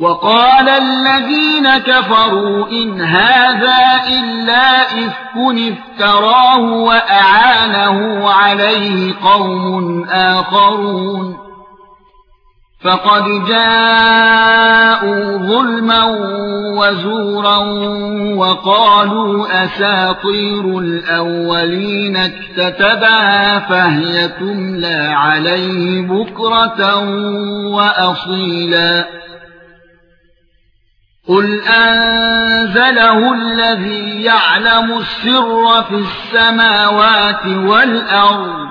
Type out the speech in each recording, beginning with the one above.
وقال الذين كفروا إن هذا إلا إفك افتراه وأعانه عليه قوم آخرون. فقد جاءوا ظلما وزورا وقالوا أساطير الأولين اكتتبها فهي تملى عليه بكرة وأصيلا. قل انزله الذي يعلم السر في السماوات والارض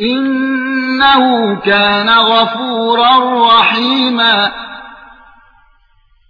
انه كان غفورا رحيما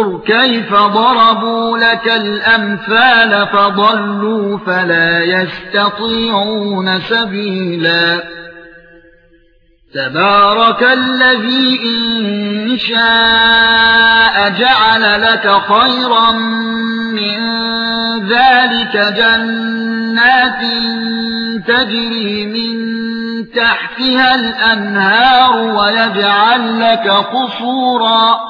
انظر كيف ضربوا لك الامثال فضلوا فلا يستطيعون سبيلا تبارك الذي ان شاء جعل لك خيرا من ذلك جنات تجري من تحتها الانهار ويجعل لك قصورا